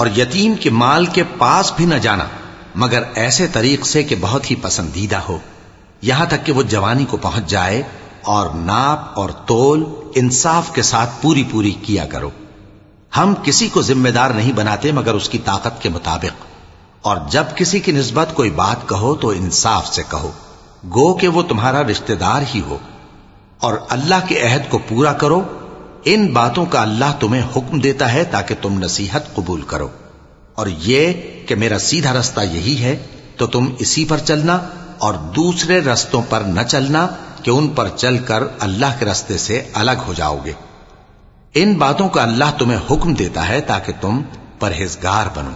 और यतीम के माल के पास भी न जाना मगर ऐसे तरीक से कि बहुत ही पसंदीदा हो यहां तक कि वो जवानी को पहुंच जाए और नाप और तोल इंसाफ के साथ पूरी पूरी किया करो हम किसी को जिम्मेदार नहीं बनाते मगर उसकी ताकत के मुताबिक और जब किसी की निस्बत कोई बात कहो तो इंसाफ से कहो, गो कि वो तुम्हारा रिश्तेदार ही हो। और अल्लाह के अहद को पूरा करो। इन बातों का अल्लाह तुम्हें हुक्म देता है ताकि तुम नसीहत कबूल करो। और ये कि मेरा सीधा रास्ता यही है तो तुम इसी पर चलना और दूसरे रस्तों पर न चलना कि उन पर चलकर अल्लाह के रास्ते से अलग हो जाओगे। इन बातों का अल्लाह तुम्हें हुक्म देता है ताकि तुम परहेजगार बनो।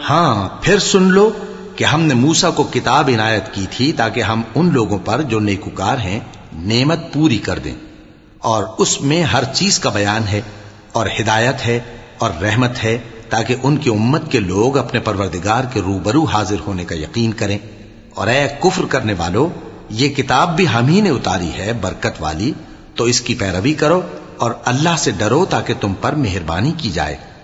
हाँ फिर सुन लो कि हमने मूसा को किताब इनायत की थी ताकि हम उन लोगों पर जो नेकुकार हैं, नेमत पूरी कर दें। और उसमें हर चीज़ का बयान है, और हिदायत है, और रहमत है, ताकि उनकी उम्मत के लोग अपने परवरदिगार के रूबरू हाजिर होने का यकीन करें। और ए कुफ्र करने वालों, ये किताब भी हम ही ने उतारी है, बरकत वाली तो इसकी पैरवी करो और अल्लाह से डरो ताकि तुम पर मेहरबानी की जाए।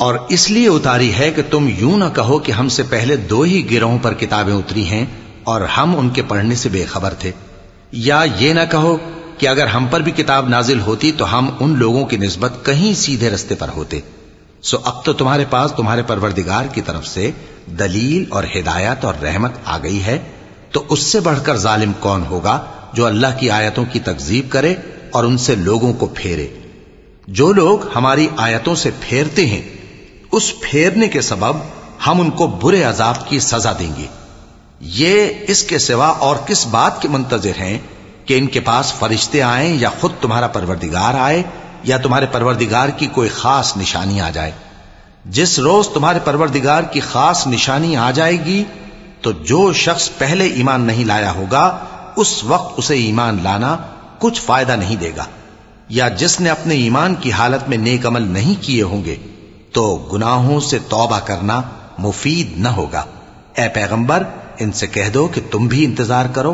और इसलिए उतारी है कि तुम यूं ना कहो कि हमसे पहले दो ही गिरोहों पर किताबें उतरी हैं और हम उनके पढ़ने से बेखबर थे या ये ना कहो कि अगर हम पर भी किताब नाजिल होती तो हम उन लोगों की नस्बत कहीं सीधे रस्ते पर होते। सो अब तो तुम्हारे पास तुम्हारे परवरदिगार की तरफ़ से दलील और हिदायत और रहमत आ गई है तो उससे बढ़कर जालिम कौन होगा जो अल्लाह की आयतों की तकजीब करे और उनसे लोगों को फेरे? जो लोग हमारी आयतों से फेरते हैं, उस फेरने के सबब हम उनको बुरे अजाब की सजा देंगे। ये इसके सिवा और किस बात के मंतजर हैं कि इनके पास फरिश्ते आए या खुद तुम्हारा परवरदिगार आए या तुम्हारे परवरदिगार की कोई खास निशानी आ जाए। जिस रोज तुम्हारे परवरदिगार की खास निशानी आ जाएगी तो जो शख्स पहले ईमान नहीं लाया होगा, उस वक्त उसे ईमान लाना कुछ फ़ायदा नहीं देगा। या जिसने अपने ईमान की हालत में नेक अमल नहीं किए होंगे तो गुनाहों से तौबा करना मुफीद न होगा। ए पैगंबर, इनसे कह दो कि तुम भी इंतज़ार करो।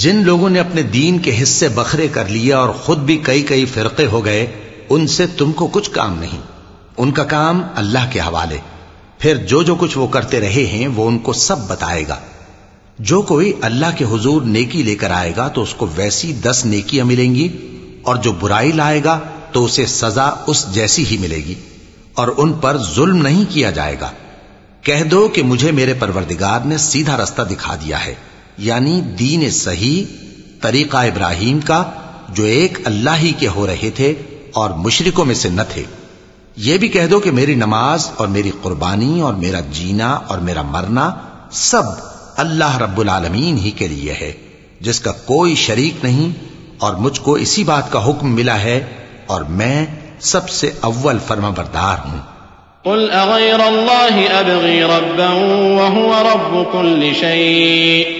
जिन लोगों ने अपने दीन के हिस्से बखरे कर लिए और खुद भी कई कई फिरके हो गए, उनसे तुमको कुछ काम नहीं। उनका काम अल्लाह के हवाले। फिर जो जो कुछ वो करते रहे हैं, वो उनको सब बताएगा। जो कोई अल्लाह के हुजूर नेकी लेकर आएगा तो उसको वैसी दस नेकियाँ मिलेंगी, और जो बुराई लाएगा तो उसे सजा उस जैसी ही मिलेगी, और उन पर जुल्म नहीं किया जाएगा। कह दो कि मुझे मेरे परवरदिगार ने सीधा रास्ता दिखा दिया है। यानी दीन सही, तरीका इब्राहिम का, जो एक अल्लाह ही के हो रहे थे और मुशरकों में से न थे। यह भी कह दो कि मेरी नमाज़ और मेरी कुर्बानी और मेरा जीना और मेरा मरना सब अल्लाह रब्बुल ही के लिए है, जिसका कोई शरीक नहीं और मुझको इसी बात का हुक्म मिला है और मैं सबसे अव्वल फर्मा बरदार हूँ। कुल अगैर अल्लाह अबगी रब्बन वहुव रब्बु कुल्लि शै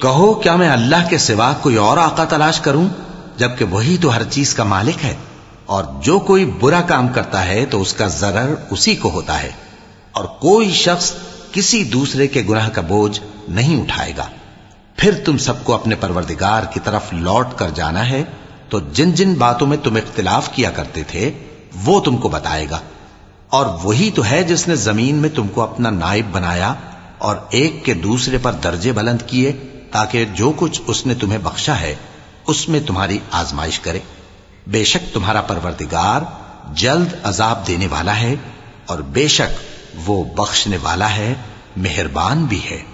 कहो, क्या मैं अल्लाह के सिवा कोई और आका तलाश करूँ, जबकि वही तो हर चीज़ का मालिक है? और जो कोई बुरा काम करता है तो उसका जरर उसी को होता है, और कोई शख्स किसी दूसरे के गुनाह का बोझ नहीं उठाएगा। फिर तुम सबको अपने परवरदिगार की तरफ़ लौट कर जाना है तो जिन जिन बातों में तुम इख्तिलाफ किया करते थे वो तुमको बताएगा। और वही तो है जिसने ज़मीन में तुमको अपना नाइब बनाया और एक के दूसरे पर दर्जे बुलंद किए ताकि जो कुछ उसने तुम्हें बख्शा है, उसमें तुम्हारी आजमाइश करे। बेशक तुम्हारा परवरदिगार जल्द अजाब देने वाला है और बेशक वो बख्शने वाला है, मेहरबान भी है।